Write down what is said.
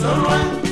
so.